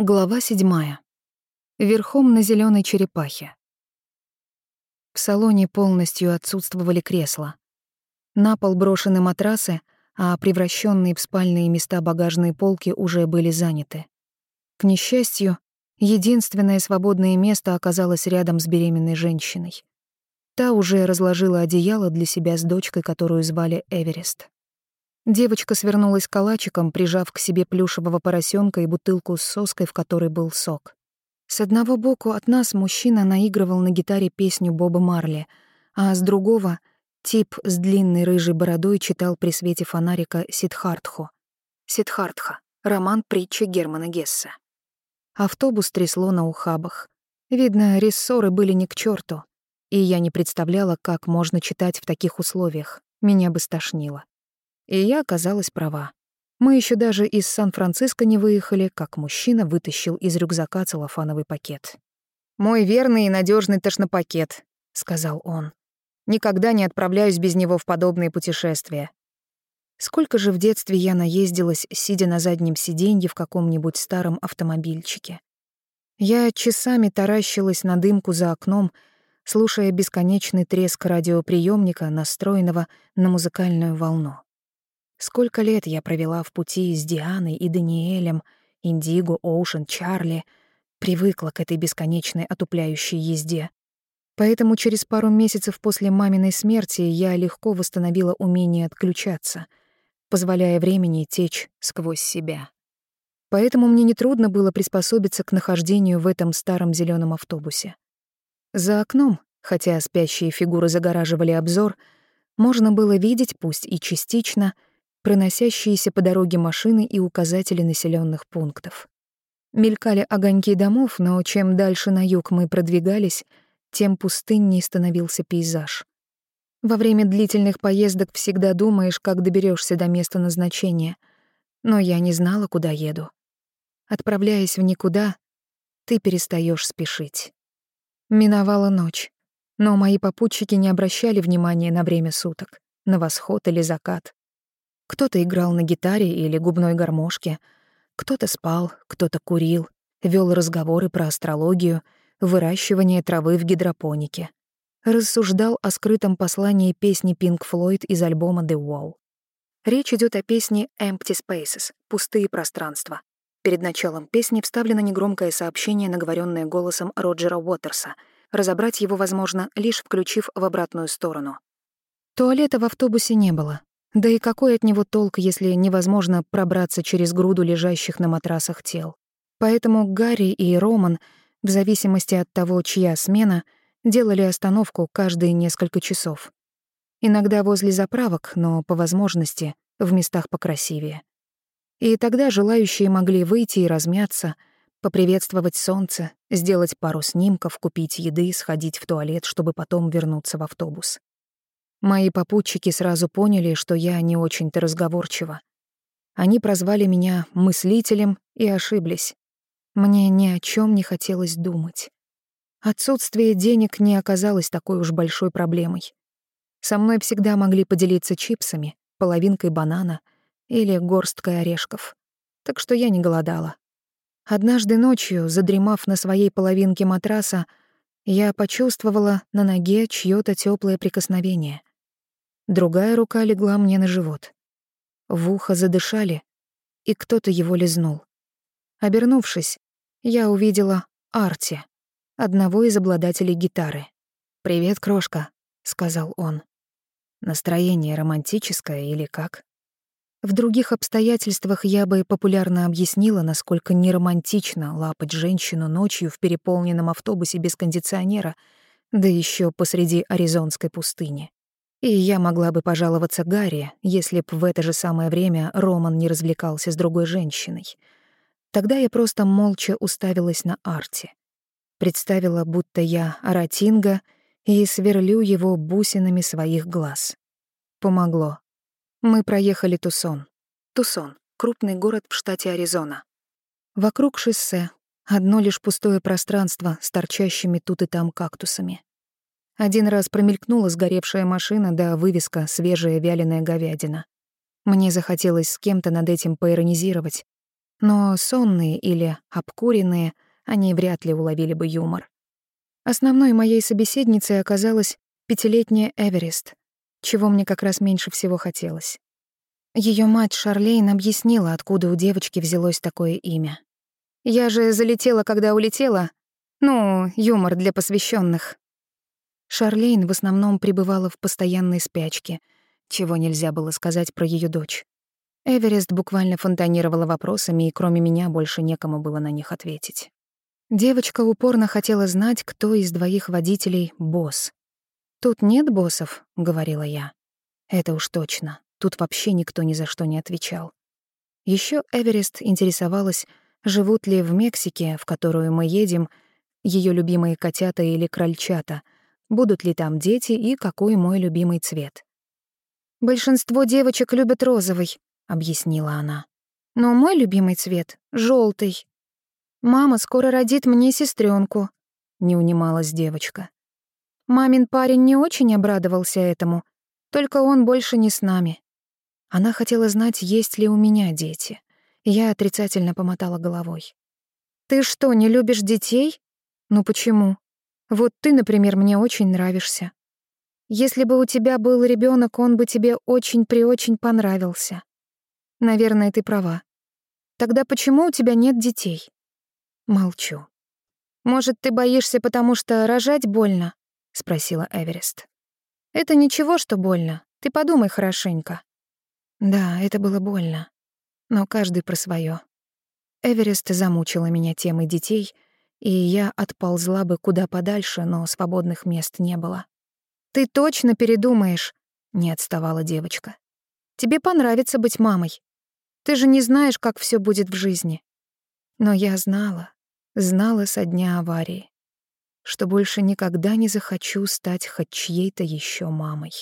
Глава седьмая. Верхом на зеленой черепахе. В салоне полностью отсутствовали кресла. На пол брошены матрасы, а превращенные в спальные места багажные полки уже были заняты. К несчастью, единственное свободное место оказалось рядом с беременной женщиной. Та уже разложила одеяло для себя с дочкой, которую звали Эверест. Девочка свернулась калачиком, прижав к себе плюшевого поросенка и бутылку с соской, в которой был сок. С одного боку от нас мужчина наигрывал на гитаре песню Боба Марли, а с другого — тип с длинной рыжей бородой читал при свете фонарика Сидхартху. Сидхартха — роман притчи Германа Гесса. Автобус трясло на ухабах. Видно, рессоры были не к черту, и я не представляла, как можно читать в таких условиях. Меня бы стошнило. И я оказалась права. Мы еще даже из Сан-Франциско не выехали, как мужчина вытащил из рюкзака целлофановый пакет. «Мой верный и надежный тошнопакет», — сказал он. «Никогда не отправляюсь без него в подобные путешествия. Сколько же в детстве я наездилась, сидя на заднем сиденье в каком-нибудь старом автомобильчике. Я часами таращилась на дымку за окном, слушая бесконечный треск радиоприемника, настроенного на музыкальную волну. Сколько лет я провела в пути с Дианой и Даниэлем, Индиго, Оушен, Чарли, привыкла к этой бесконечной отупляющей езде. Поэтому через пару месяцев после маминой смерти я легко восстановила умение отключаться, позволяя времени течь сквозь себя. Поэтому мне нетрудно было приспособиться к нахождению в этом старом зеленом автобусе. За окном, хотя спящие фигуры загораживали обзор, можно было видеть, пусть и частично, — проносящиеся по дороге машины и указатели населенных пунктов. Мелькали огоньки домов, но чем дальше на юг мы продвигались, тем пустыннее становился пейзаж. Во время длительных поездок всегда думаешь, как доберешься до места назначения, но я не знала, куда еду. Отправляясь в никуда, ты перестаешь спешить. Миновала ночь, но мои попутчики не обращали внимания на время суток, на восход или закат. Кто-то играл на гитаре или губной гармошке, кто-то спал, кто-то курил, вел разговоры про астрологию, выращивание травы в гидропонике. Рассуждал о скрытом послании песни Pink Floyd из альбома The Wall. Речь идет о песне Empty Spaces — пустые пространства. Перед началом песни вставлено негромкое сообщение, наговоренное голосом Роджера Уотерса. Разобрать его возможно, лишь включив в обратную сторону. Туалета в автобусе не было, да и какой от него толк, если невозможно пробраться через груду лежащих на матрасах тел? Поэтому Гарри и Роман, в зависимости от того, чья смена, делали остановку каждые несколько часов. Иногда возле заправок, но, по возможности, в местах покрасивее. И тогда желающие могли выйти и размяться, поприветствовать солнце, сделать пару снимков, купить еды, сходить в туалет, чтобы потом вернуться в автобус. Мои попутчики сразу поняли, что я не очень-то разговорчива. Они прозвали меня мыслителем и ошиблись. Мне ни о чем не хотелось думать. Отсутствие денег не оказалось такой уж большой проблемой. Со мной всегда могли поделиться чипсами, половинкой банана или горсткой орешков. Так что я не голодала. Однажды ночью, задремав на своей половинке матраса, я почувствовала на ноге чьё то тёплое прикосновение. Другая рука легла мне на живот. В ухо задышали, и кто-то его лизнул. Обернувшись, я увидела Арти, одного из обладателей гитары. «Привет, крошка», — сказал он. «Настроение романтическое или как?» В других обстоятельствах я бы популярно объяснила, насколько неромантично лапать женщину ночью в переполненном автобусе без кондиционера, да еще посреди аризонской пустыни. И я могла бы пожаловаться Гарри, если б в это же самое время Роман не развлекался с другой женщиной. Тогда я просто молча уставилась на Арти. Представила, будто я Аратинга и сверлю его бусинами своих глаз. Помогло. Мы проехали Тусон. Тусон — крупный город в штате Аризона. Вокруг шоссе одно лишь пустое пространство с торчащими тут и там кактусами. Один раз промелькнула сгоревшая машина да вывеска «Свежая вяленая говядина». Мне захотелось с кем-то над этим поиронизировать, Но сонные или обкуренные они вряд ли уловили бы юмор. Основной моей собеседницей оказалась пятилетняя Эверест, чего мне как раз меньше всего хотелось. Ее мать Шарлейн объяснила, откуда у девочки взялось такое имя. «Я же залетела, когда улетела. Ну, юмор для посвященных. Шарлейн в основном пребывала в постоянной спячке, чего нельзя было сказать про ее дочь. Эверест буквально фонтанировала вопросами, и кроме меня больше некому было на них ответить. Девочка упорно хотела знать, кто из двоих водителей — босс. «Тут нет боссов», — говорила я. «Это уж точно. Тут вообще никто ни за что не отвечал». Еще Эверест интересовалась, живут ли в Мексике, в которую мы едем, ее любимые котята или крольчата — будут ли там дети и какой мой любимый цвет. «Большинство девочек любят розовый», — объяснила она. «Но мой любимый цвет — желтый. Мама скоро родит мне сестренку, не унималась девочка. Мамин парень не очень обрадовался этому, только он больше не с нами. Она хотела знать, есть ли у меня дети. Я отрицательно помотала головой. «Ты что, не любишь детей? Ну почему? Вот ты, например, мне очень нравишься. Если бы у тебя был ребенок, он бы тебе очень-преочень понравился. Наверное, ты права. Тогда почему у тебя нет детей? Молчу. Может, ты боишься, потому что рожать больно? спросила Эверест. Это ничего, что больно. Ты подумай хорошенько. Да, это было больно. Но каждый про свое. Эверест замучила меня темой детей — и я отползла бы куда подальше, но свободных мест не было. «Ты точно передумаешь?» — не отставала девочка. «Тебе понравится быть мамой. Ты же не знаешь, как все будет в жизни». Но я знала, знала со дня аварии, что больше никогда не захочу стать хоть чьей-то еще мамой.